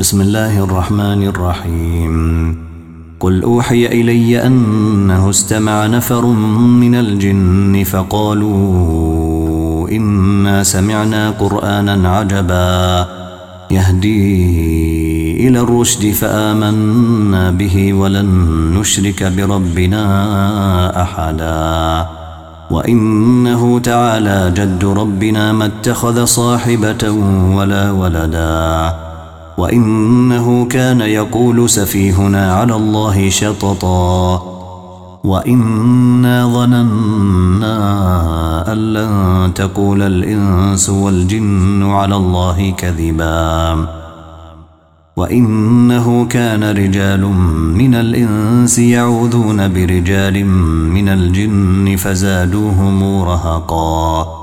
بسم الله الرحمن الرحيم قل أوحي إلي أنه استمع نفر من الجن فقالوا إنا سمعنا قرآنا عجبا يهدي إلى الرشد فآمنا به ولن نشرك بربنا أحدا وإنه تعالى جد ربنا ما اتخذ صاحبة ولا ولدا وإنه كان يقول سفيهنا على الله شططا. وإنا ظننا أن لن تقول الإنس والجن على الله كذبا. وإنه كان رجال من الإنس يعوذون برجال من الجن فزادوهم رهقا.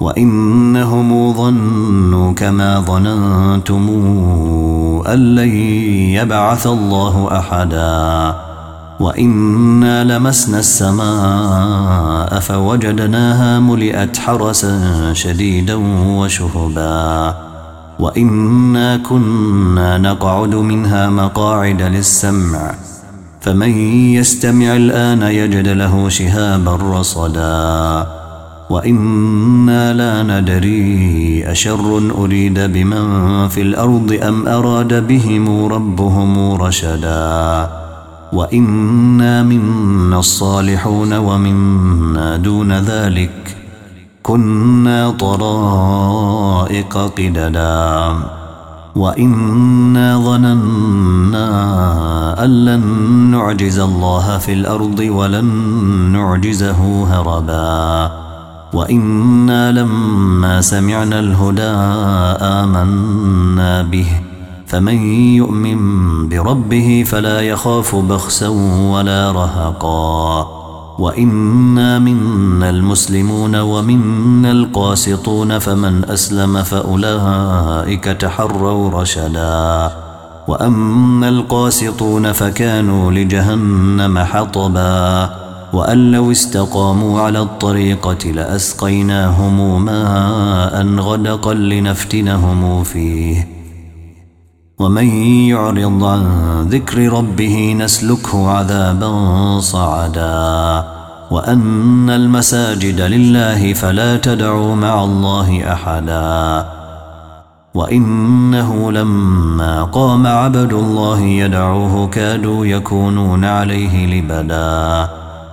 وإنهم ظنوا كما ظننتم أن لن يبعث الله أحدا. وإنا لمسنا السماء فوجدناها ملئت حرسا شديدا وشهبا. وإنا كنا نقعد منها مقاعد للسمع فمن يستمع الآن يجد له شهابا رصدا. وإنا لا ندري أشر أريد بمن في الأرض أم أراد بهم ربهم رشدا وإنا منا الصالحون ومنا دون ذلك كنا طرائق قددا وإنا ظننا أن لن نعجز الله في الأرض ولن نعجزه هربا وإنا لما سمعنا الهدى آمنا به فمن يؤمن بربه فلا يخاف بخسا ولا رهقا وإنا منا المسلمون ومنا القاسطون فمن أسلم فأولئك تحروا رشدا وأما القاسطون فكانوا لجهنم حطبا وأن لو استقاموا على الطريقة لأسقيناهم ماء غدقا لنفتنهم فيه. ومن يعرض عن ذكر ربه نسلكه عذابا صعدا. وأن المساجد لله فلا تدعوا مع الله أحدا. وإنه لما قام عبد الله يدعوه كادوا يكونون عليه لبدا.